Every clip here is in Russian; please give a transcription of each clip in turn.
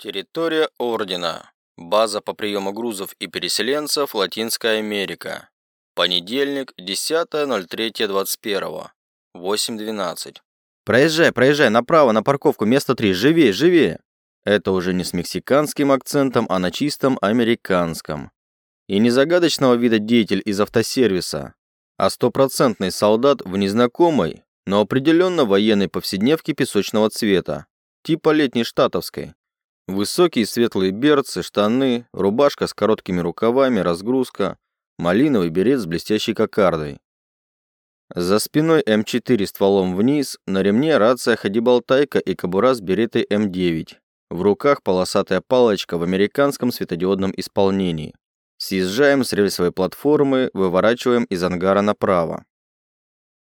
Территория Ордена. База по приему грузов и переселенцев Латинская Америка. Понедельник, 10.03.21. 8.12. Проезжай, проезжай, направо, на парковку, место 3, живее, живее. Это уже не с мексиканским акцентом, а на чистом американском. И не загадочного вида деятель из автосервиса, а стопроцентный солдат в незнакомой, но определенно военной повседневке песочного цвета, типа летней штатовской. Высокие светлые берцы, штаны, рубашка с короткими рукавами, разгрузка, малиновый берет с блестящей кокардой. За спиной М4 стволом вниз, на ремне рация ходибалтайка и кобура с беретой М9. В руках полосатая палочка в американском светодиодном исполнении. Съезжаем с рельсовой платформы, выворачиваем из ангара направо.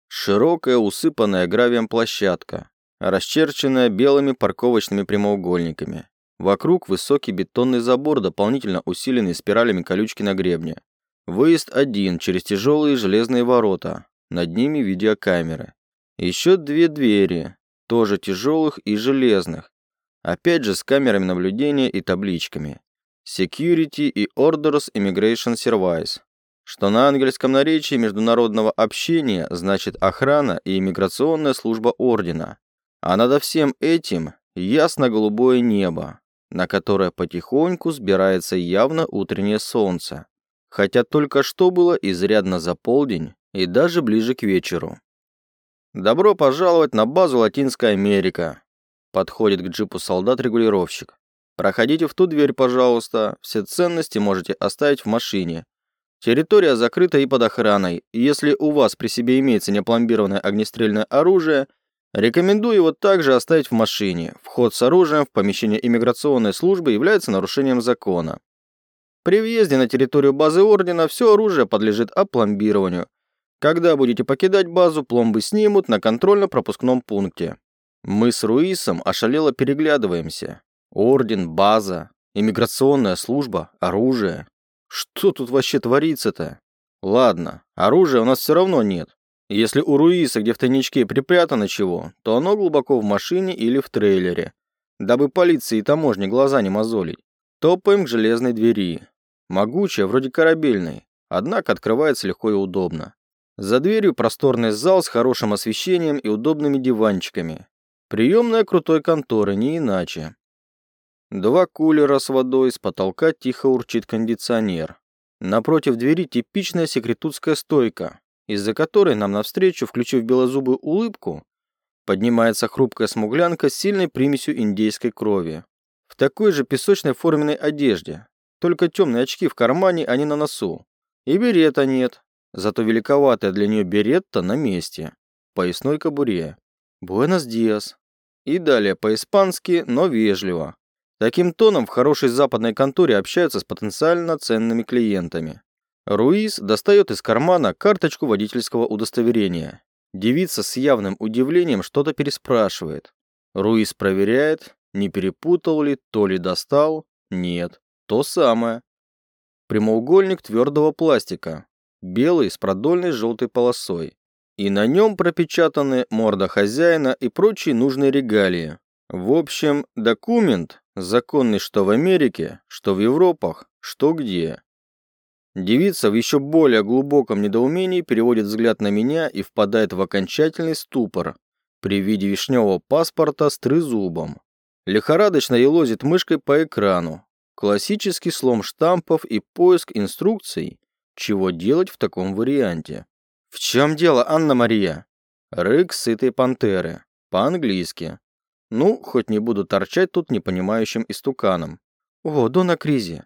Широкая, усыпанная гравием площадка, расчерченная белыми парковочными прямоугольниками. Вокруг высокий бетонный забор, дополнительно усиленный спиралями колючки на гребне. Выезд один через тяжелые железные ворота. Над ними видеокамеры. Еще две двери, тоже тяжелых и железных. Опять же с камерами наблюдения и табличками. Security и Orders Immigration Service, что на английском наречии международного общения значит охрана и иммиграционная служба ордена. А над всем этим ясно-голубое небо, на которое потихоньку сбирается явно утреннее солнце, хотя только что было изрядно за полдень и даже ближе к вечеру. «Добро пожаловать на базу Латинская Америка», подходит к джипу солдат-регулировщик. «Проходите в ту дверь, пожалуйста, все ценности можете оставить в машине. Территория закрыта и под охраной, если у вас при себе имеется непломбированное огнестрельное оружие – Рекомендую его также оставить в машине. Вход с оружием в помещение иммиграционной службы является нарушением закона. При въезде на территорию базы Ордена все оружие подлежит опломбированию. Когда будете покидать базу, пломбы снимут на контрольно-пропускном пункте. Мы с Руисом ошалело переглядываемся. Орден, база, иммиграционная служба, оружие. Что тут вообще творится-то? Ладно, оружия у нас все равно нет. Если у Руиса где в тайничке припрятано чего, то оно глубоко в машине или в трейлере. Дабы полиции и таможне глаза не мозолить. Топаем к железной двери. Могучая, вроде корабельной, однако открывается легко и удобно. За дверью просторный зал с хорошим освещением и удобными диванчиками. Приемная крутой конторы, не иначе. Два кулера с водой, с потолка тихо урчит кондиционер. Напротив двери типичная секретутская стойка, из-за которой нам навстречу, включив белозубую улыбку, поднимается хрупкая смуглянка с сильной примесью индейской крови. В такой же песочной форменной одежде, только темные очки в кармане, а не на носу. И берета нет, зато великоватая для нее беретта на месте, в поясной кобуре. Буэнос диас. И далее по-испански, но вежливо. Таким тоном в хорошей западной конторе общаются с потенциально ценными клиентами. Руис достает из кармана карточку водительского удостоверения. Девица с явным удивлением что-то переспрашивает. Руис проверяет, не перепутал ли, то ли достал. Нет, то самое. Прямоугольник твердого пластика, белый с продольной желтой полосой. И на нем пропечатаны морда хозяина и прочие нужные регалии. В общем, документ, законный что в Америке, что в Европах, что где. Девица в еще более глубоком недоумении переводит взгляд на меня и впадает в окончательный ступор при виде вишневого паспорта с трезубом. Лихорадочно елозит мышкой по экрану. Классический слом штампов и поиск инструкций, чего делать в таком варианте. «В чем дело, Анна-Мария?» Рык сытой пантеры. По-английски. Ну, хоть не буду торчать тут непонимающим истуканом. «О, Дона Кризи,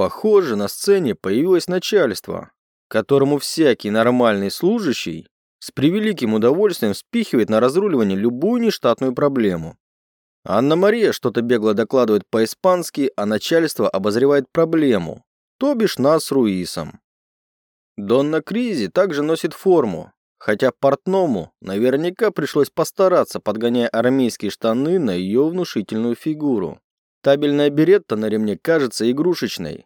Похоже, на сцене появилось начальство, которому всякий нормальный служащий с превеликим удовольствием спихивает на разруливание любую нештатную проблему. Анна-Мария что-то бегло докладывает по-испански, а начальство обозревает проблему, то бишь нас с Руисом. Донна Кризи также носит форму, хотя портному наверняка пришлось постараться, подгоняя армейские штаны на ее внушительную фигуру. Табельная беретта на ремне кажется игрушечной,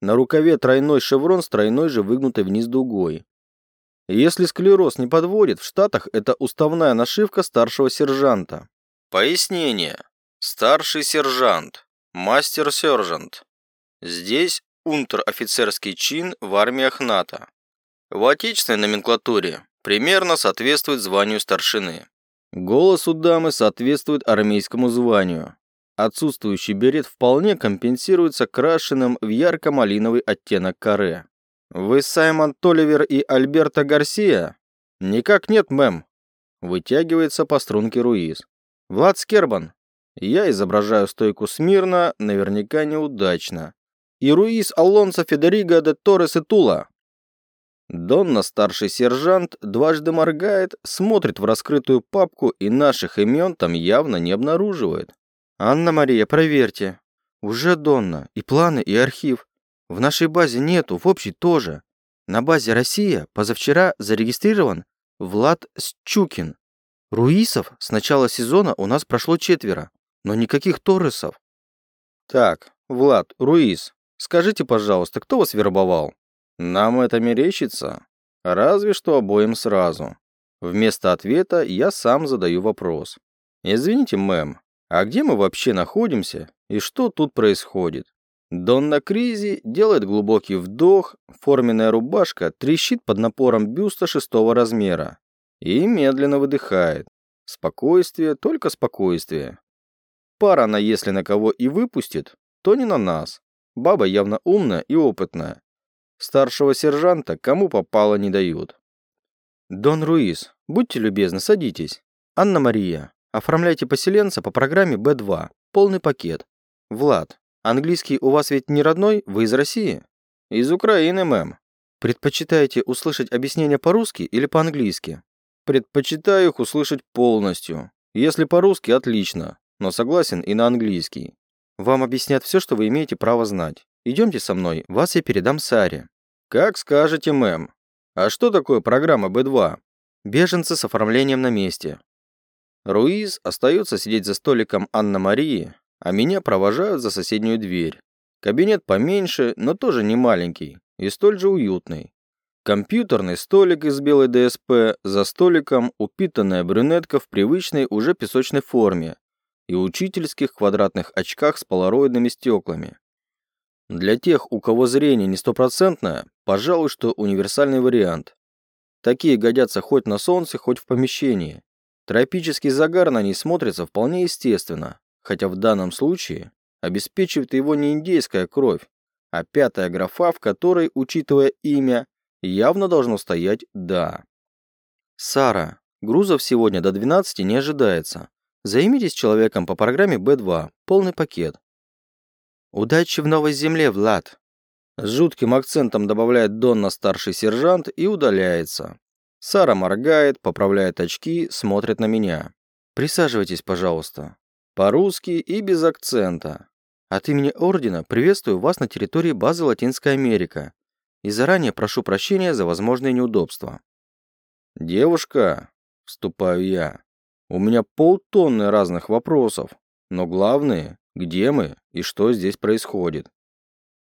на рукаве тройной шеврон с тройной же выгнутой вниз дугой. Если склероз не подводит, в Штатах это уставная нашивка старшего сержанта. Пояснение. Старший сержант. Мастер-сержант. Здесь унтер-офицерский чин в армиях НАТО. В отечественной номенклатуре примерно соответствует званию старшины. Голос у дамы соответствует армейскому званию. Отсутствующий берет вполне компенсируется крашенным в ярко-малиновый оттенок каре. «Вы Саймон Толивер и Альберто Гарсия?» «Никак нет, мэм», — вытягивается по струнке Руиз. «Влад Скербан». Я изображаю стойку смирно, наверняка неудачно. И Руиз Алонсо Федериго де Торрес и Тула. Донна, старший сержант, дважды моргает, смотрит в раскрытую папку и наших имен там явно не обнаруживает. «Анна-Мария, проверьте. Уже Донна. И планы, и архив. В нашей базе нету, в общей тоже. На базе «Россия» позавчера зарегистрирован Влад Счукин. Руисов с начала сезона у нас прошло четверо, но никаких Торресов. Так, Влад, Руис, скажите, пожалуйста, кто вас вербовал? Нам это мерещится? Разве что обоим сразу. Вместо ответа я сам задаю вопрос. Извините, мэм, а где мы вообще находимся и что тут происходит? Донна Кризи делает глубокий вдох, форменная рубашка трещит под напором бюста шестого размера и медленно выдыхает. Спокойствие, только спокойствие. Пара она, если на кого и выпустит, то не на нас. Баба явно умная и опытная. Старшего сержанта кому попало не дают. Дон Руис, будьте любезны, садитесь. Анна-Мария, оформляйте поселенца по программе Б2, полный пакет. Влад, Английский у вас ведь не родной? Вы из России? Из Украины, мэм. Предпочитаете услышать объяснение по-русски или по-английски? Предпочитаю их услышать полностью. Если по-русски, отлично, но согласен и на английский. Вам объяснят все, что вы имеете право знать. Идемте со мной, вас я передам Саре. Как скажете, мэм. А что такое программа Б2? Беженцы с оформлением на месте. Руиз остается сидеть за столиком Анна-Марии, а меня провожают за соседнюю дверь. Кабинет поменьше, но тоже не маленький и столь же уютный. Компьютерный столик из белой ДСП, за столиком упитанная брюнетка в привычной уже песочной форме и учительских квадратных очках с полароидными стеклами. Для тех, у кого зрение не стопроцентное, пожалуй, что универсальный вариант. Такие годятся хоть на солнце, хоть в помещении. Тропический загар на ней смотрится вполне естественно, хотя в данном случае обеспечивает его не индейская кровь, а пятая графа, в которой, учитывая имя, явно должно стоять «да». Сара, грузов сегодня до 12 не ожидается. Займитесь человеком по программе Б2, полный пакет. Удачи в новой земле, Влад. С жутким акцентом добавляет Донна старший сержант и удаляется. Сара моргает, поправляет очки, смотрит на меня. Присаживайтесь, пожалуйста. По-русски и без акцента. От имени Ордена приветствую вас на территории базы Латинская Америка и заранее прошу прощения за возможные неудобства. Девушка, вступаю я, у меня полтонны разных вопросов, но главное, где мы и что здесь происходит.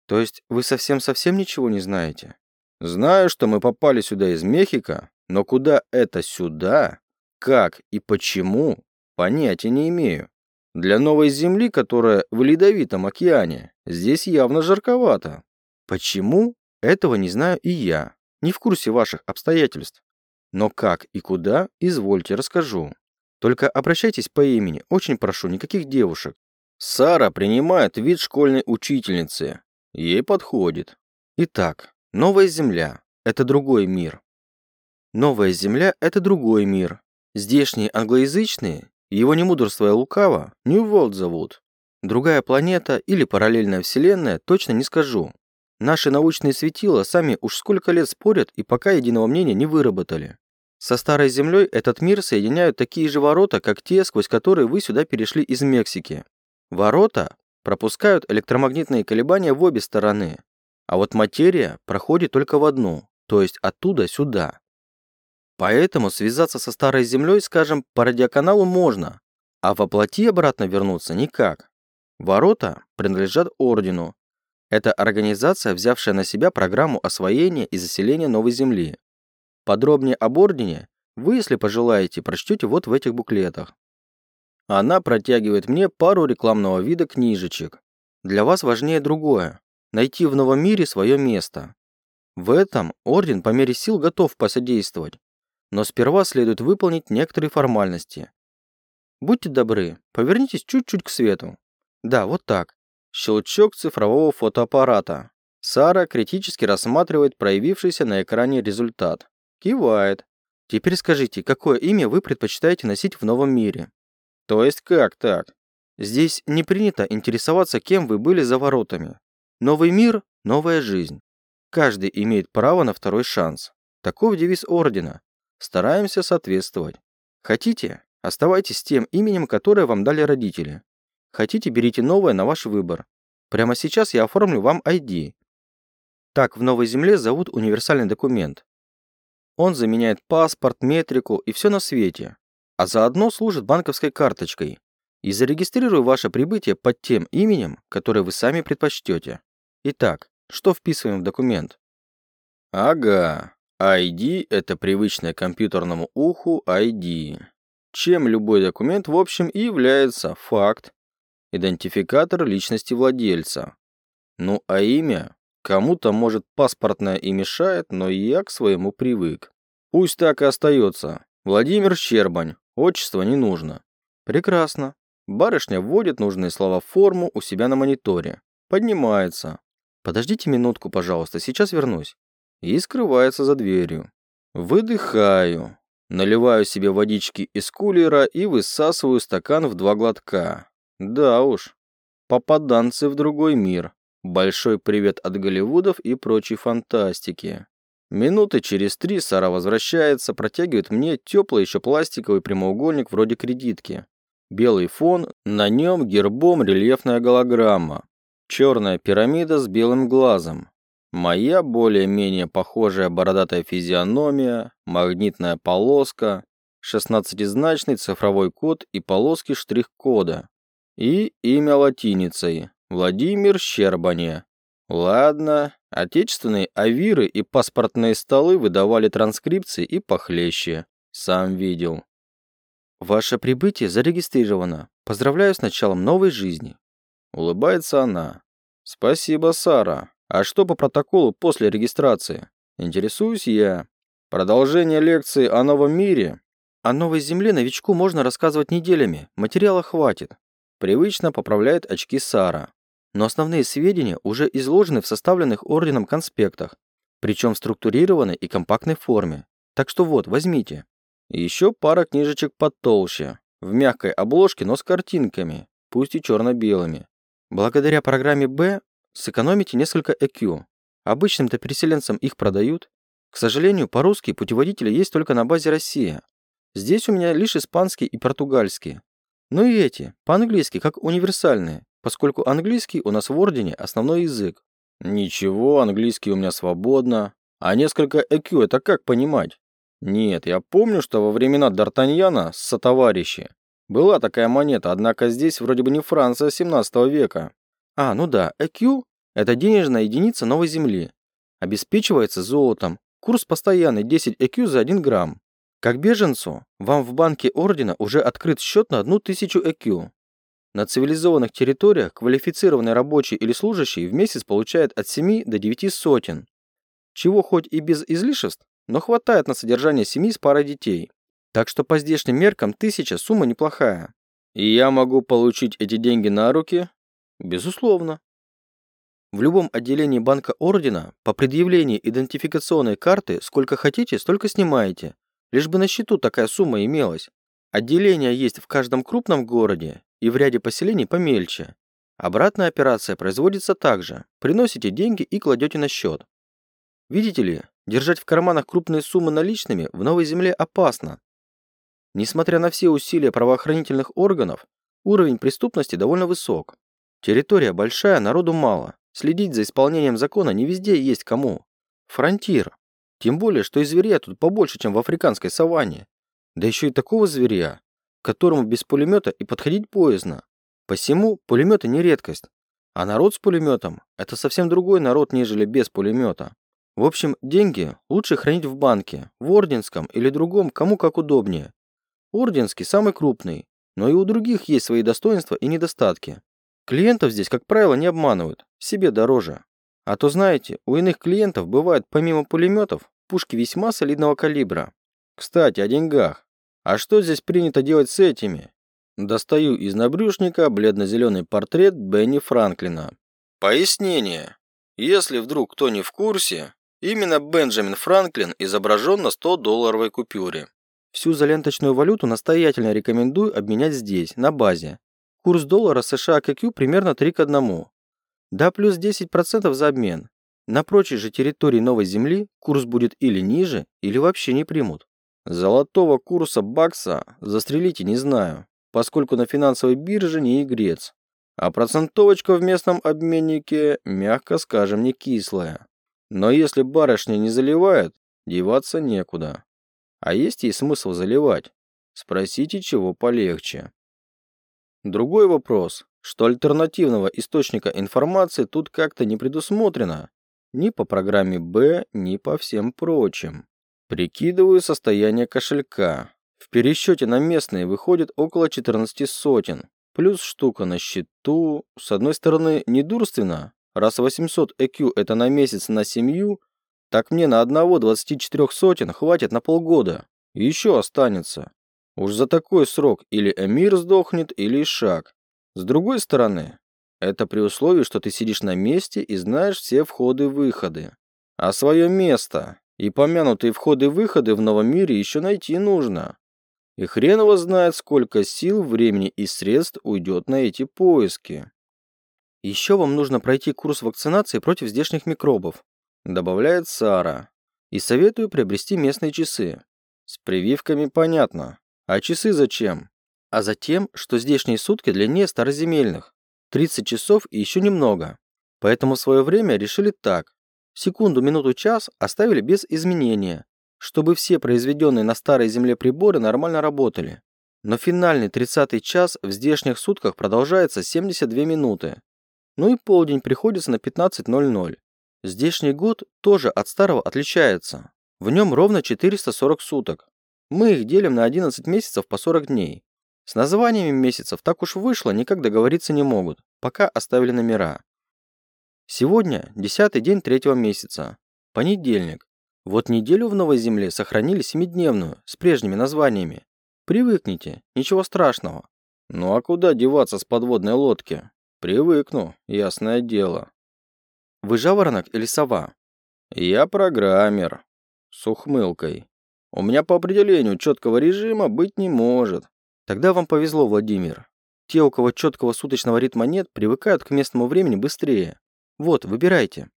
То есть вы совсем-совсем ничего не знаете? Знаю, что мы попали сюда из Мехико, но куда это сюда, как и почему, понятия не имею. Для новой Земли, которая в Ледовитом океане, здесь явно жарковато. Почему? Этого не знаю и я. Не в курсе ваших обстоятельств. Но как и куда, извольте, расскажу. Только обращайтесь по имени, очень прошу, никаких девушек. Сара принимает вид школьной учительницы. Ей подходит. Итак, новая Земля – это другой мир. Новая Земля – это другой мир. Здешние англоязычные его не мудрствуя лукаво, Нью-Волд зовут. Другая планета или параллельная вселенная, точно не скажу. Наши научные светила сами уж сколько лет спорят и пока единого мнения не выработали. Со Старой Землей этот мир соединяют такие же ворота, как те, сквозь которые вы сюда перешли из Мексики. Ворота пропускают электромагнитные колебания в обе стороны, а вот материя проходит только в одну, то есть оттуда сюда. Поэтому связаться со Старой Землей, скажем, по радиоканалу можно, а воплоти обратно вернуться никак. Ворота принадлежат Ордену. Это организация, взявшая на себя программу освоения и заселения новой Земли. Подробнее об Ордене вы, если пожелаете, прочтете вот в этих буклетах. Она протягивает мне пару рекламного вида книжечек, Для вас важнее другое – найти в новом мире свое место. В этом Орден по мере сил готов посодействовать, но сперва следует выполнить некоторые формальности. Будьте добры, повернитесь чуть-чуть к свету. Да, вот так. Щелчок цифрового фотоаппарата. Сара критически рассматривает проявившийся на экране результат. Кивает. Теперь скажите, какое имя вы предпочитаете носить в новом мире? То есть как так? Здесь не принято интересоваться, кем вы были за воротами. Новый мир – новая жизнь. Каждый имеет право на второй шанс. Таков девиз Ордена. Стараемся соответствовать. Хотите – оставайтесь с тем именем, которое вам дали родители. Хотите – берите новое на ваш выбор. Прямо сейчас я оформлю вам ID. Так в Новой Земле зовут универсальный документ. Он заменяет паспорт, метрику и все на свете, а заодно служит банковской карточкой, и зарегистрирую ваше прибытие под тем именем, которое вы сами предпочтете. Итак, что вписываем в документ? Ага, ID – это привычное компьютерному уху ID. Чем любой документ, в общем, и является факт, идентификатор личности владельца. Ну а имя? Кому-то, может, паспортное и мешает, но я к своему привык. Пусть так и остается. Владимир Щербань. Отчество не нужно. Прекрасно. Барышня вводит нужные слова в форму у себя на мониторе. Поднимается. Подождите минутку, пожалуйста, сейчас вернусь. И скрывается за дверью. Выдыхаю. Наливаю себе водички из кулера и высасываю стакан в два глотка. Да уж. Попаданцы в другой мир. Большой привет от Голливудов и прочей фантастики. Минуты через три Сара возвращается, протягивает мне теплый еще пластиковый прямоугольник вроде кредитки. Белый фон, на нем гербом рельефная голограмма. Черная пирамида с белым глазом. Моя более-менее похожая бородатая физиономия, магнитная полоска, шестнадцатизначный цифровой код и полоски штрих-кода. И имя латиницей. Владимир Щербане. Ладно, отечественные авиры и паспортные столы выдавали транскрипции и похлеще. Сам видел. Ваше прибытие зарегистрировано. Поздравляю с началом новой жизни. Улыбается она. Спасибо, Сара. А что по протоколу после регистрации? Интересуюсь я. Продолжение лекции о новом мире. О новой земле новичку можно рассказывать неделями. Материала хватит. Привычно поправляет очки Сара. Но основные сведения уже изложены в составленных орденом конспектах, причем в структурированной и компактной форме. Так что вот, возьмите. Еще пара книжечек потолще, в мягкой обложке, но с картинками, пусть и черно-белыми. Благодаря программе «Б» сэкономите несколько EQ. Обычным-то переселенцам их продают. К сожалению, по-русски путеводители есть только на базе «Россия». Здесь у меня лишь испанский и португальский. Ну и эти, по-английски, как универсальные, поскольку английский у нас в Ордене основной язык. Ничего, английский у меня свободно. А несколько EQ это как понимать? Нет, я помню, что во времена Д'Артаньяна сотоварищи была такая монета, однако здесь вроде бы не Франция 17 века. А, ну да, EQ – это денежная единица новой земли. Обеспечивается золотом. Курс постоянный 10 EQ за 1 грамм. Как беженцу, вам в банке Ордена уже открыт счет на 1000 EQ. На цивилизованных территориях квалифицированный рабочий или служащий в месяц получает от 7 до 9 сотен. Чего хоть и без излишеств, но хватает на содержание семьи с парой детей. Так что по здешним меркам тысяча сумма неплохая. И я могу получить эти деньги на руки? Безусловно. В любом отделении банка Ордена по предъявлении идентификационной карты сколько хотите, столько снимаете. Лишь бы на счету такая сумма имелась. Отделения есть в каждом крупном городе и в ряде поселений помельче. Обратная операция производится также. Приносите деньги и кладете на счет. Видите ли, Держать в карманах крупные суммы наличными в новой земле опасно. Несмотря на все усилия правоохранительных органов, уровень преступности довольно высок. Территория большая, народу мало. Следить за исполнением закона не везде есть кому. Фронтир. Тем более, что и зверя тут побольше, чем в африканской саванне. Да еще и такого зверя, которому без пулемета и подходить поздно. Посему пулеметы не редкость. А народ с пулеметом – это совсем другой народ, нежели без пулемета. В общем, деньги лучше хранить в банке, в Орденском или другом, кому как удобнее. Орденский самый крупный, но и у других есть свои достоинства и недостатки. Клиентов здесь, как правило, не обманывают. Себе дороже. А то, знаете, у иных клиентов бывают помимо пулеметов пушки весьма солидного калибра. Кстати, о деньгах. А что здесь принято делать с этими? Достаю из набрюшника бледно-зеленый портрет Бенни Франклина. Пояснение. Если вдруг кто не в курсе, именно Бенджамин Франклин изображен на 100-долларовой купюре. Всю заленточную валюту настоятельно рекомендую обменять здесь, на базе. Курс доллара США КК примерно 3 к 1. Да плюс 10% за обмен. На прочей же территории Новой Земли курс будет или ниже, или вообще не примут. Золотого курса бакса застрелите не знаю, поскольку на финансовой бирже не игрец. А процентовочка в местном обменнике, мягко скажем, не кислая. Но если барышня не заливает, деваться некуда. А есть ей смысл заливать? Спросите, чего полегче. Другой вопрос, что альтернативного источника информации тут как-то не предусмотрено. Ни по программе Б, ни по всем прочим. Прикидываю состояние кошелька. В пересчете на местные выходит около 14 сотен. Плюс штука на счету. С одной стороны, недурственно. Раз 800 EQ это на месяц на семью, так мне на одного 24 сотен хватит на полгода. Еще останется. Уж за такой срок или Эмир сдохнет, или Ишак. С другой стороны, это при условии, что ты сидишь на месте и знаешь все входы-выходы. А свое место и помянутые входы-выходы в новом мире еще найти нужно. И хрен его знает, сколько сил, времени и средств уйдет на эти поиски. Еще вам нужно пройти курс вакцинации против здешних микробов, добавляет Сара. И советую приобрести местные часы. С прививками понятно. А часы зачем? А затем, что здешние сутки длиннее староземельных. 30 часов и еще немного. Поэтому в свое время решили так. Секунду, минуту, час оставили без изменения, чтобы все произведенные на старой земле приборы нормально работали. Но финальный 30-й час в здешних сутках продолжается 72 минуты. Ну и полдень приходится на 15.00. Здешний год тоже от старого отличается. В нем ровно 440 суток. Мы их делим на 11 месяцев по 40 дней. С названиями месяцев так уж вышло, никак договориться не могут, пока оставили номера. Сегодня десятый день третьего месяца. Понедельник. Вот неделю в Новой Земле сохранили семидневную, с прежними названиями. Привыкните, ничего страшного. Ну а куда деваться с подводной лодки? Привыкну, ясное дело. Вы жаворонок или сова? Я программер. С ухмылкой. У меня по определению четкого режима быть не может. Тогда вам повезло, Владимир. Те, у кого четкого суточного ритма нет, привыкают к местному времени быстрее. Вот, выбирайте.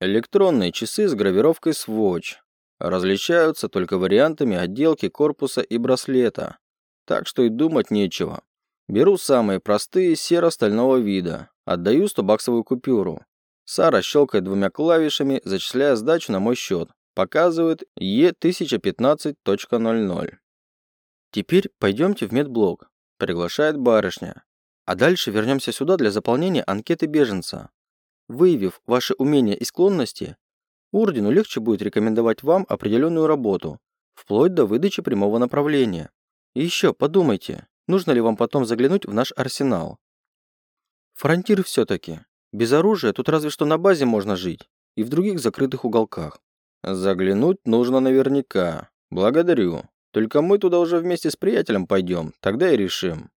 Электронные часы с гравировкой Swatch. Различаются только вариантами отделки корпуса и браслета. Так что и думать нечего. Беру самые простые серо-стального вида. Отдаю 100-баксовую купюру. Сара щелкает двумя клавишами, зачисляя сдачу на мой счет. Показывает Е1015.00. Теперь пойдемте в медблок. Приглашает барышня. А дальше вернемся сюда для заполнения анкеты беженца. Выявив ваши умения и склонности, ордену легче будет рекомендовать вам определенную работу, вплоть до выдачи прямого направления. И еще подумайте, нужно ли вам потом заглянуть в наш арсенал. Фронтир все-таки. Без оружия тут разве что на базе можно жить и в других закрытых уголках. Заглянуть нужно наверняка. Благодарю. Только мы туда уже вместе с приятелем пойдем, тогда и решим.